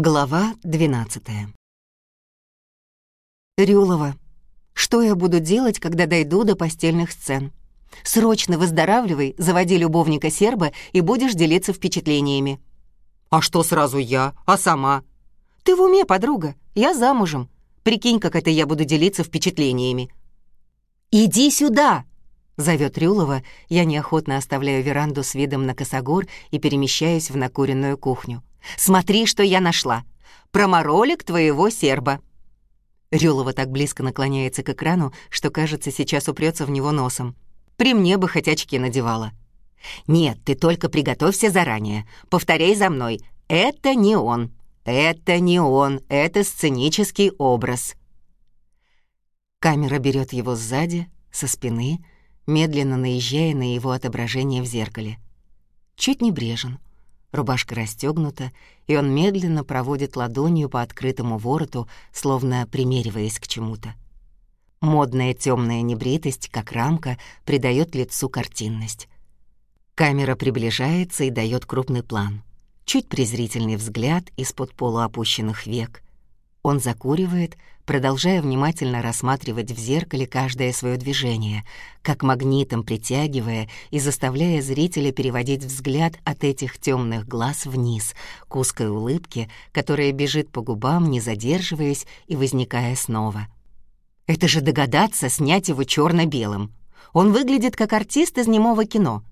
Глава 12 Рюлова, что я буду делать, когда дойду до постельных сцен? Срочно выздоравливай, заводи любовника серба и будешь делиться впечатлениями. А что сразу я, а сама? Ты в уме, подруга, я замужем. Прикинь, как это я буду делиться впечатлениями. «Иди сюда!» — зовет Рюлова. Я неохотно оставляю веранду с видом на косогор и перемещаюсь в накуренную кухню. Смотри, что я нашла. Проморолик твоего серба». Рюлова так близко наклоняется к экрану, что, кажется, сейчас упрется в него носом. При мне бы хоть очки надевала. «Нет, ты только приготовься заранее. Повторяй за мной. Это не он. Это не он. Это сценический образ». Камера берет его сзади, со спины, медленно наезжая на его отображение в зеркале. Чуть небрежен, Рубашка расстегнута, и он медленно проводит ладонью по открытому вороту, словно примериваясь к чему-то. Модная темная небритость, как рамка, придает лицу картинность. Камера приближается и дает крупный план. Чуть презрительный взгляд из-под полуопущенных век. Он закуривает, продолжая внимательно рассматривать в зеркале каждое свое движение, как магнитом притягивая и заставляя зрителя переводить взгляд от этих темных глаз вниз, к узкой улыбке, которая бежит по губам, не задерживаясь и возникая снова. Это же догадаться снять его черно белым Он выглядит как артист из немого кино.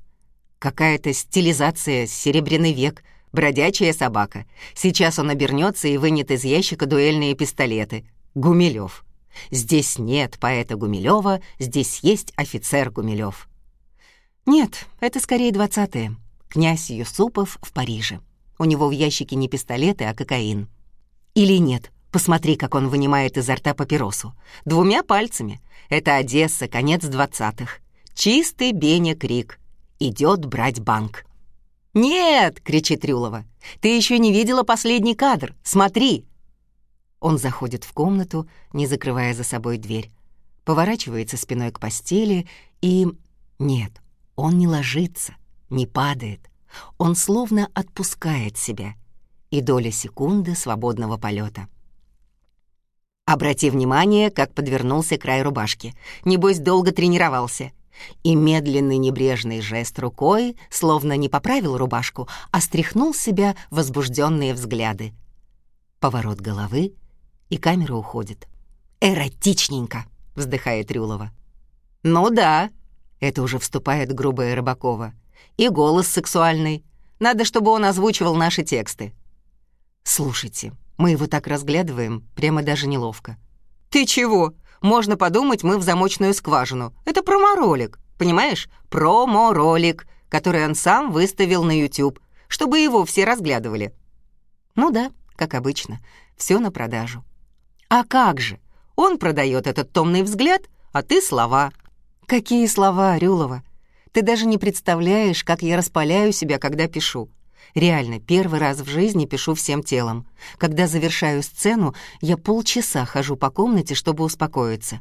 Какая-то стилизация «Серебряный век», бродячая собака. Сейчас он обернется и вынет из ящика дуэльные пистолеты. Гумилев. Здесь нет поэта Гумилева, здесь есть офицер Гумилев. Нет, это скорее двадцатые. Князь Юсупов в Париже. У него в ящике не пистолеты, а кокаин. Или нет, посмотри, как он вынимает изо рта папиросу. Двумя пальцами. Это Одесса, конец двадцатых. Чистый Беня Крик. Идет брать банк. «Нет!» — кричит Рюлова. «Ты еще не видела последний кадр. Смотри!» Он заходит в комнату, не закрывая за собой дверь, поворачивается спиной к постели и... Нет, он не ложится, не падает. Он словно отпускает себя. И доля секунды свободного полета. Обрати внимание, как подвернулся край рубашки. Небось, долго тренировался. И медленный небрежный жест рукой, словно не поправил рубашку, а стряхнул себя возбужденные взгляды. Поворот головы — и камера уходит. «Эротичненько!» — вздыхает Рюлова. «Ну да», — это уже вступает грубая Рыбакова. «И голос сексуальный. Надо, чтобы он озвучивал наши тексты». «Слушайте, мы его так разглядываем, прямо даже неловко». «Ты чего? Можно подумать, мы в замочную скважину. Это промо-ролик, понимаешь? Промо-ролик, который он сам выставил на YouTube, чтобы его все разглядывали». «Ну да, как обычно, все на продажу». А как же? Он продает этот томный взгляд, а ты слова. Какие слова, Рюлова? Ты даже не представляешь, как я распаляю себя, когда пишу. Реально, первый раз в жизни пишу всем телом. Когда завершаю сцену, я полчаса хожу по комнате, чтобы успокоиться.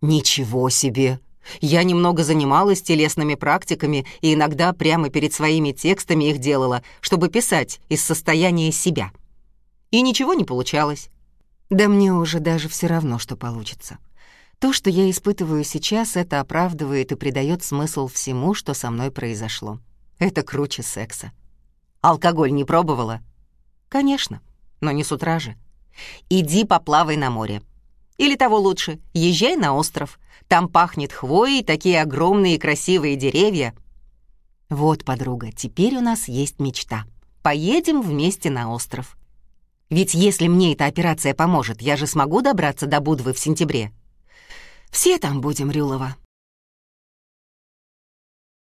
Ничего себе! Я немного занималась телесными практиками и иногда прямо перед своими текстами их делала, чтобы писать из состояния себя. И ничего не получалось. Да мне уже даже все равно, что получится. То, что я испытываю сейчас, это оправдывает и придает смысл всему, что со мной произошло. Это круче секса. Алкоголь не пробовала? Конечно, но не с утра же. Иди поплавай на море. Или того лучше, езжай на остров. Там пахнет хвоей, такие огромные красивые деревья. Вот, подруга, теперь у нас есть мечта. Поедем вместе на остров. Ведь если мне эта операция поможет, я же смогу добраться до Будвы в сентябре. Все там будем, Рюлова.